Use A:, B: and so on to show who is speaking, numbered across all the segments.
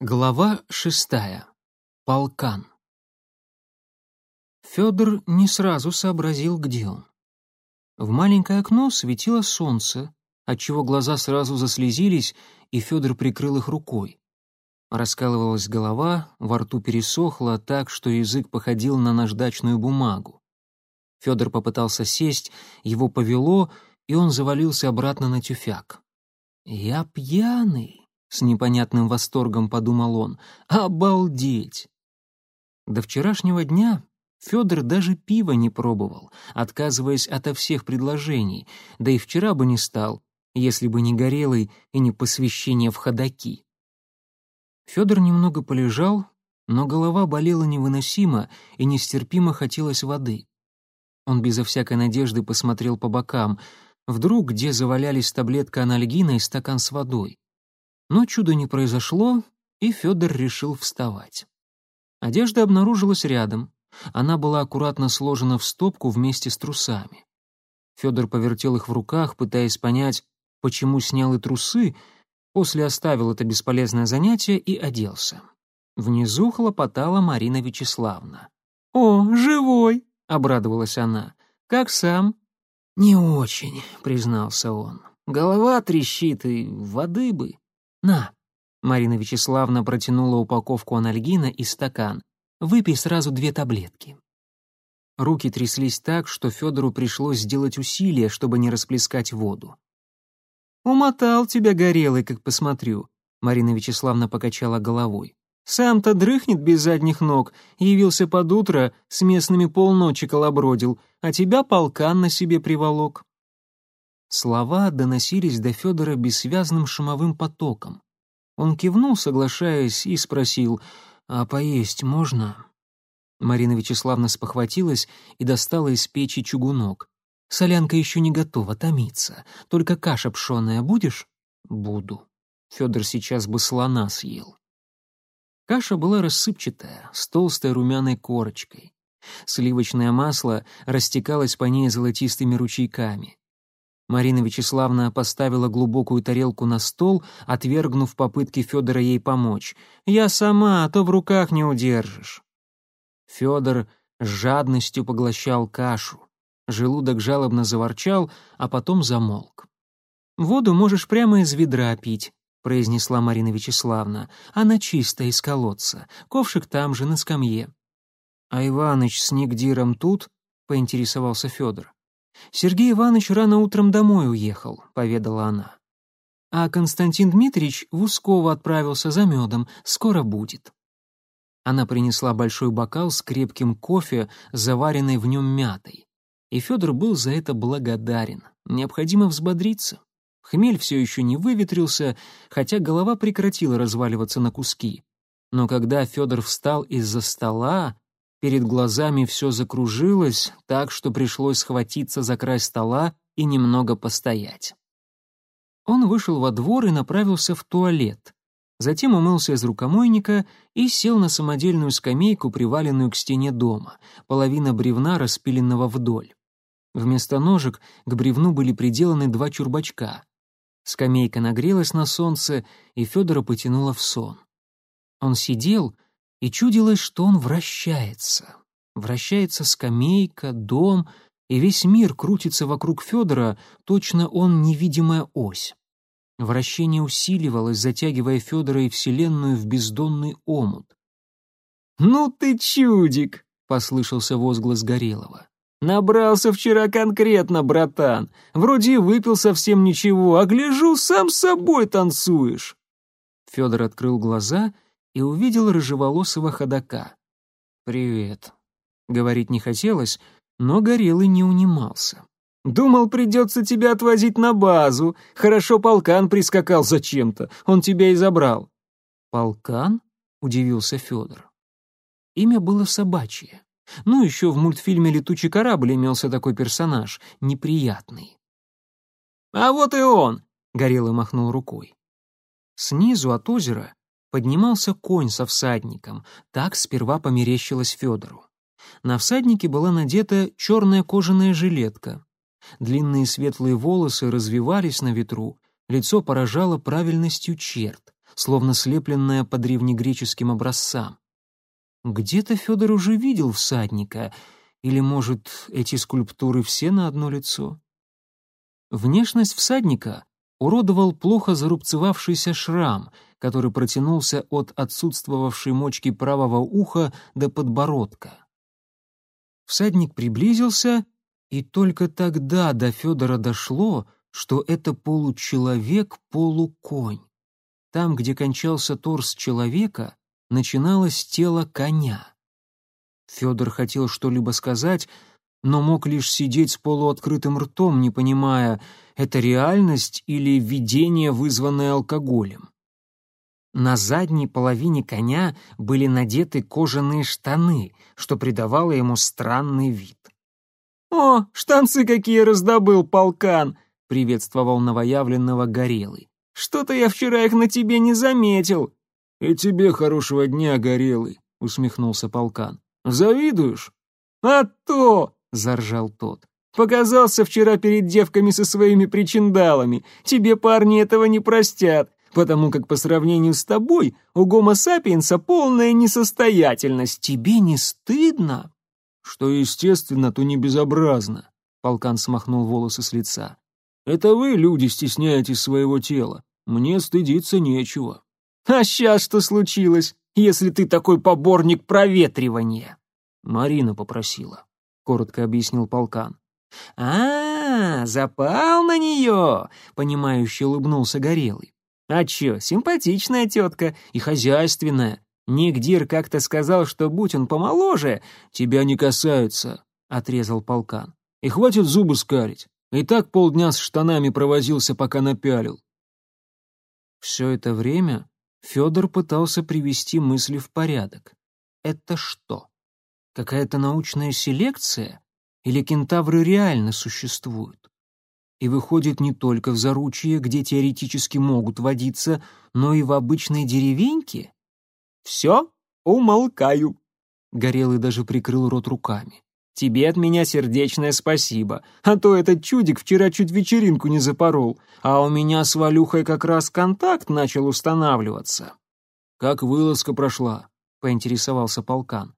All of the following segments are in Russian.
A: Глава шестая. Полкан. Федор не сразу сообразил, где он. В маленькое окно светило солнце, отчего глаза сразу заслезились, и Федор прикрыл их рукой. Раскалывалась голова, во рту пересохло так, что язык походил на наждачную бумагу. Федор попытался сесть, его повело, и он завалился обратно на тюфяк. «Я пьяный», — с непонятным восторгом подумал он. «Обалдеть!» До вчерашнего дня Федор даже пива не пробовал, отказываясь ото всех предложений, да и вчера бы не стал, если бы не горелый и не посвящение в ходаки. Федор немного полежал, но голова болела невыносимо и нестерпимо хотелось воды. Он безо всякой надежды посмотрел по бокам. Вдруг где завалялись таблетка анальгина и стакан с водой. Но чуда не произошло, и Федор решил вставать. Одежда обнаружилась рядом. Она была аккуратно сложена в стопку вместе с трусами. Федор повертел их в руках, пытаясь понять, почему снял и трусы, после оставил это бесполезное занятие и оделся. Внизу хлопотала Марина Вячеславна. «О, живой!» — обрадовалась она. «Как сам?» «Не очень», — признался он. «Голова трещит, и воды бы». «На!» — Марина Вячеславна протянула упаковку анальгина и стакан. «Выпей сразу две таблетки». Руки тряслись так, что Федору пришлось сделать усилие, чтобы не расплескать воду. «Умотал тебя горелый, как посмотрю», — Марина Вячеславна покачала головой. «Сам-то дрыхнет без задних ног, явился под утро, с местными полночи колобродил, а тебя полкан на себе приволок». Слова доносились до Федора бессвязным шумовым потоком. Он кивнул, соглашаясь, и спросил, «А поесть можно?» Марина Вячеславна спохватилась и достала из печи чугунок. «Солянка еще не готова, томится. Только каша пшеная будешь?» «Буду». Федор сейчас бы слона съел. Каша была рассыпчатая, с толстой румяной корочкой. Сливочное масло растекалось по ней золотистыми ручейками. Марина Вячеславна поставила глубокую тарелку на стол, отвергнув попытки Федора ей помочь. «Я сама, а то в руках не удержишь». Федор с жадностью поглощал кашу. Желудок жалобно заворчал, а потом замолк. «Воду можешь прямо из ведра пить», — произнесла Марина Вячеславна. «Она чистая, из колодца. Ковшик там же, на скамье». «А Иваныч с Нигдиром тут?» — поинтересовался Федор. «Сергей Иванович рано утром домой уехал», — поведала она. «А Константин Дмитриевич в Усково отправился за медом, скоро будет». Она принесла большой бокал с крепким кофе, заваренной в нем мятой. И Федор был за это благодарен. Необходимо взбодриться. Хмель все еще не выветрился, хотя голова прекратила разваливаться на куски. Но когда Федор встал из-за стола, Перед глазами все закружилось, так что пришлось схватиться за край стола и немного постоять. Он вышел во двор и направился в туалет. Затем умылся из рукомойника и сел на самодельную скамейку, приваленную к стене дома, половина бревна, распиленного вдоль. Вместо ножек к бревну были приделаны два чурбачка. Скамейка нагрелась на солнце, и Федора потянуло в сон. Он сидел и чудилось, что он вращается. Вращается скамейка, дом, и весь мир крутится вокруг Федора, точно он невидимая ось. Вращение усиливалось, затягивая Федора и Вселенную в бездонный омут. «Ну ты чудик!» — послышался возглас Горелого. «Набрался вчера конкретно, братан. Вроде и выпил совсем ничего, а гляжу, сам с собой танцуешь». Федор открыл глаза — и увидел рыжеволосого ходока. «Привет». Говорить не хотелось, но Горелый не унимался. «Думал, придется тебя отвозить на базу. Хорошо полкан прискакал зачем-то, он тебя и забрал». «Полкан?» — удивился Федор. Имя было собачье. Ну, еще в мультфильме «Летучий корабль» имелся такой персонаж, неприятный. «А вот и он!» — Горелый махнул рукой. Снизу от озера поднимался конь со всадником, так сперва померещилось Федору. На всаднике была надета черная кожаная жилетка. Длинные светлые волосы развивались на ветру, лицо поражало правильностью черт, словно слепленная по древнегреческим образцам. Где-то Федор уже видел всадника, или, может, эти скульптуры все на одно лицо? Внешность всадника уродовал плохо зарубцевавшийся шрам, который протянулся от отсутствовавшей мочки правого уха до подбородка. Всадник приблизился, и только тогда до Федора дошло, что это получеловек, полуконь. Там, где кончался торс человека, начиналось тело коня. Федор хотел что-либо сказать, но мог лишь сидеть с полуоткрытым ртом, не понимая, это реальность или видение, вызванное алкоголем. На задней половине коня были надеты кожаные штаны, что придавало ему странный вид. «О, штанцы какие раздобыл полкан!» — приветствовал новоявленного Горелый. «Что-то я вчера их на тебе не заметил».
B: «И тебе хорошего дня, Горелый», — усмехнулся полкан. «Завидуешь?»
A: «А то!» — заржал тот. «Показался вчера перед девками со своими причиндалами. Тебе парни этого не простят, потому как по сравнению с тобой у гомо сапиенса полная несостоятельность. Тебе не стыдно?»
B: «Что естественно, то не безобразно», — полкан смахнул волосы с лица. «Это вы, люди, стесняетесь своего тела. Мне стыдиться нечего».
A: «А сейчас что случилось, если ты такой поборник проветривания?»
B: Марина попросила коротко объяснил полкан.
A: А, запал на нее, понимающе улыбнулся Горелый. А чё, симпатичная тетка и хозяйственная. Ник Дир как-то сказал, что будь он помоложе,
B: тебя не касается, отрезал полкан. И хватит зубы скарить. И так полдня с штанами провозился, пока напялил.
A: Все это время Федор пытался привести мысли в порядок. Это что? Какая-то научная селекция? Или кентавры реально существуют? И выходит не только в заручье, где теоретически могут водиться, но и в обычной деревеньке? Все, умолкаю. Горелый даже прикрыл рот руками. Тебе от меня сердечное спасибо, а то этот чудик вчера чуть вечеринку не запорол, а у меня с Валюхой как раз контакт начал устанавливаться.
B: Как вылазка прошла? поинтересовался полкан.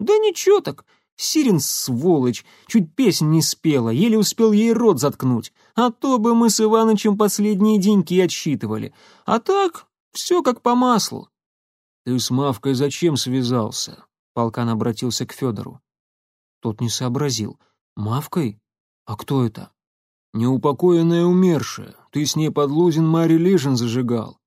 A: «Да ничего так. Сирин, сволочь, чуть песнь не спела, еле успел ей рот заткнуть. А то бы мы с Иванычем последние деньки отсчитывали. А так, все как по маслу».
B: «Ты с Мавкой зачем связался?» Полкан обратился к Федору.
A: Тот не сообразил. «Мавкой? А кто это?»
B: «Неупокоенная умершая. Ты с ней под Лузин Мари Лежин зажигал».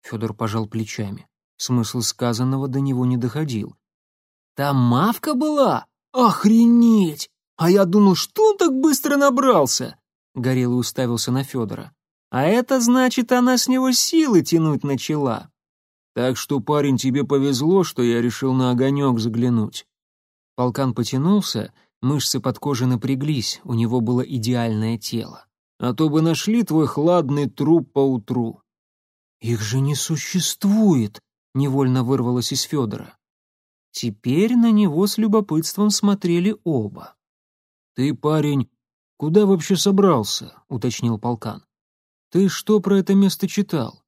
A: Федор пожал плечами. Смысл сказанного до него не доходил. Там мавка была? Охренеть! А я думал, что он так быстро набрался? Горелый уставился на Федора. А это значит, она с него силы тянуть начала.
B: Так что, парень, тебе повезло, что я решил на огонек заглянуть.
A: Полкан потянулся, мышцы под кожей напряглись, у него было идеальное тело.
B: А то бы нашли твой хладный труп поутру.
A: Их же не существует, невольно вырвалось из Федора. Теперь на него с любопытством смотрели оба.
B: «Ты, парень, куда вообще собрался?» — уточнил полкан. «Ты что про это место читал?»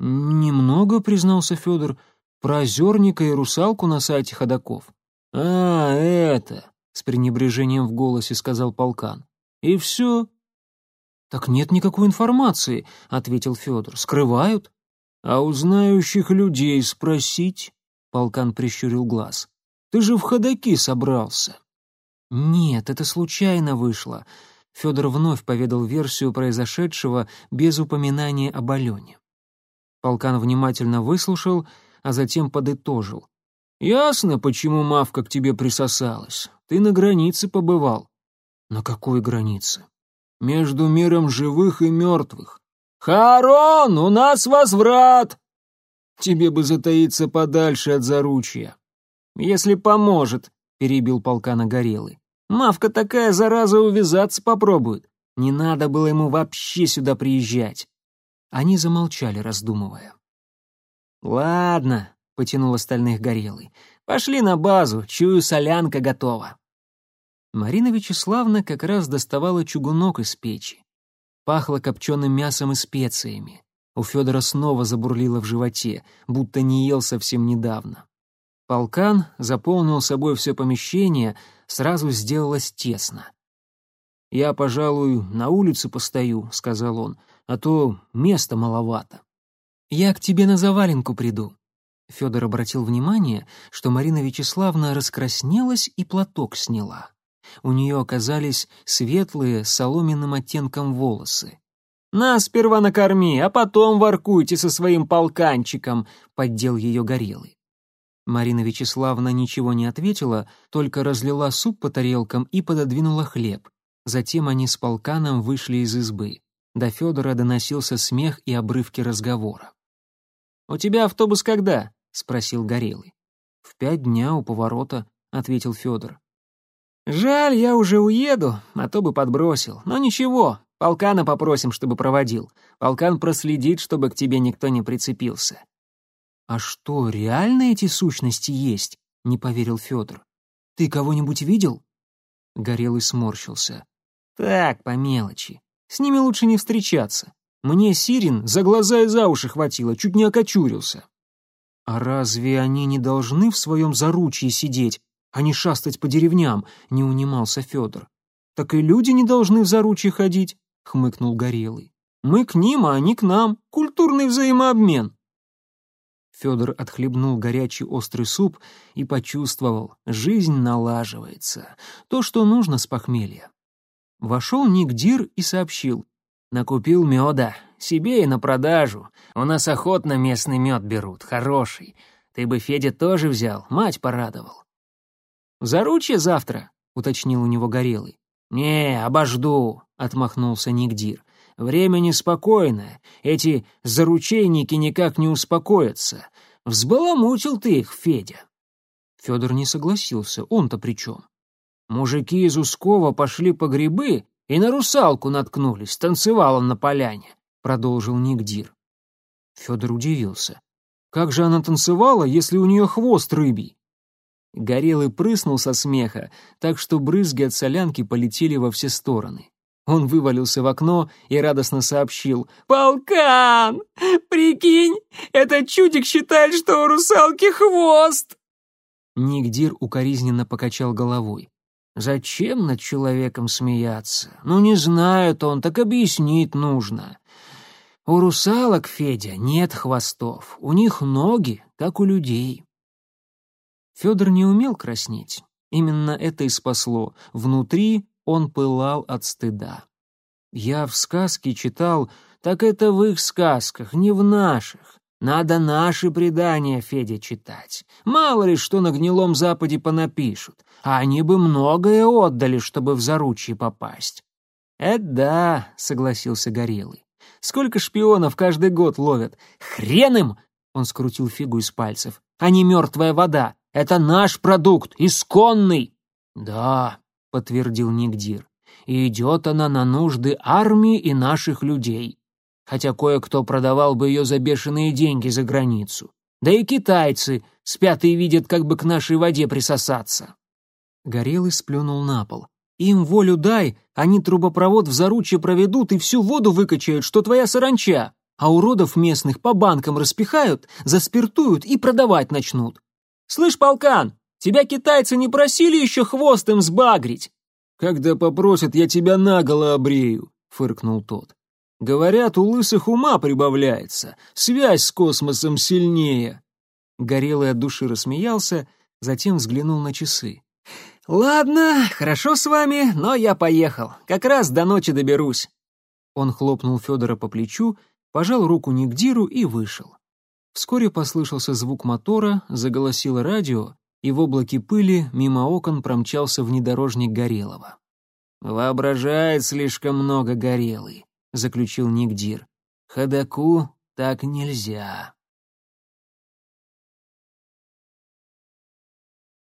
A: «Немного», — признался Федор, — «про озерника и русалку на сайте ходаков».
B: «А, это!» — с пренебрежением в голосе сказал полкан. «И все?»
A: «Так нет никакой информации», — ответил Федор. «Скрывают?»
B: «А у знающих людей спросить?» Полкан прищурил глаз. «Ты же в ходаки собрался».
A: «Нет, это случайно вышло». Федор вновь поведал версию произошедшего без упоминания об Алене. Полкан внимательно выслушал, а затем подытожил.
B: «Ясно, почему Мавка к тебе присосалась. Ты на границе побывал».
A: «На какой границе?»
B: «Между миром живых и мертвых». «Харон, у нас возврат!» Тебе бы затаиться подальше от заручья.
A: Если поможет, перебил полкана Горелый. Мавка такая зараза увязаться попробует. Не надо было ему вообще сюда приезжать. Они замолчали, раздумывая. Ладно, потянул остальных Горелый. Пошли на базу, чую, солянка готова. Марина Вячеславна как раз доставала чугунок из печи. Пахло копченым мясом и специями. У Федора снова забурлило в животе, будто не ел совсем недавно. Полкан заполнил собой все помещение, сразу сделалось тесно. «Я, пожалуй, на улице постою», — сказал он, — «а то места маловато». «Я к тебе на заваленку приду». Федор обратил внимание, что Марина Вячеславна раскраснелась и платок сняла. У нее оказались светлые, соломенным оттенком волосы. «Нас сперва накорми, а потом воркуйте со своим полканчиком», — поддел ее горелый. Марина Вячеславна ничего не ответила, только разлила суп по тарелкам и пододвинула хлеб. Затем они с полканом вышли из избы. До Федора доносился смех и обрывки разговора. «У тебя автобус когда?» — спросил Горелый. «В пять дня у поворота», — ответил Федор. «Жаль, я уже уеду, а то бы подбросил. Но ничего, полкана попросим, чтобы проводил. Полкан проследит, чтобы к тебе никто не прицепился». «А что, реально эти сущности есть?» — не поверил Федор. «Ты кого-нибудь видел?» Горелый сморщился. «Так, по мелочи. С ними лучше не встречаться. Мне Сирин за глаза и за уши хватило, чуть не окочурился». «А разве они не должны в своем заручье сидеть, а не шастать по деревням?» — не унимался Федор. «Так и люди не должны в заручье ходить», — хмыкнул Горелый. «Мы к ним, а они к нам. Культурный взаимообмен». Федор отхлебнул горячий острый суп и почувствовал, жизнь налаживается. То, что нужно с похмелья. Вошел Ник Дир и сообщил. «Накупил меда. Себе и на продажу. У нас охотно местный мед берут, хороший. Ты бы, Федя, тоже взял, мать порадовал». «Заручье завтра?» — уточнил у него Горелый. «Не, обожду», — отмахнулся Ник Дир. «Время неспокойное. Эти заручейники никак не успокоятся. Взбаламутил ты их, Федя». Федор не согласился, он-то при чем? Мужики из Ускова пошли по грибы и на русалку наткнулись, танцевала на поляне, продолжил Нигдир. Федор удивился. Как же она танцевала, если у нее хвост рыбий? Горелый прыснул со смеха, так что брызги от солянки полетели во все стороны. Он вывалился в окно и радостно сообщил. «Полкан! Прикинь, этот чудик считает, что у русалки хвост!» Нигдир укоризненно покачал головой. Зачем над человеком смеяться? Ну, не знает он, так объяснить нужно. У русалок, Федя, нет хвостов, у них ноги, как у людей. Федор не умел краснеть. Именно это и спасло. Внутри он пылал от стыда. Я в сказке читал, так это в их сказках, не в наших. Надо наши предания, Федя, читать. Мало ли что на гнилом Западе понапишут а они бы многое отдали, чтобы в заручье попасть. «Это да», — согласился Горелый. «Сколько шпионов каждый год ловят? Хрен им!» — он скрутил фигу из пальцев. «А не мертвая вода. Это наш продукт, исконный!» «Да», — подтвердил Нигдир. «И идет она на нужды армии и наших людей. Хотя кое-кто продавал бы ее за бешеные деньги за границу. Да и китайцы спят и видят, как бы к нашей воде присосаться». Горелый сплюнул на пол. «Им волю дай, они трубопровод в заручье проведут и всю воду выкачают, что твоя саранча, а уродов местных по банкам распихают, заспиртуют и продавать начнут. Слышь, полкан, тебя китайцы не просили еще хвост им сбагрить?» «Когда попросят, я тебя наголо обрею», — фыркнул тот. «Говорят, у лысых ума прибавляется, связь с космосом сильнее». Горелый от души рассмеялся, затем взглянул на часы. «Ладно, хорошо с вами, но я поехал. Как раз до ночи доберусь». Он хлопнул Федора по плечу, пожал руку Нигдиру и вышел. Вскоре послышался звук мотора, заголосило радио, и в облаке пыли мимо окон промчался внедорожник Горелого. «Воображает слишком много Горелый», — заключил Нигдир. «Ходаку так нельзя».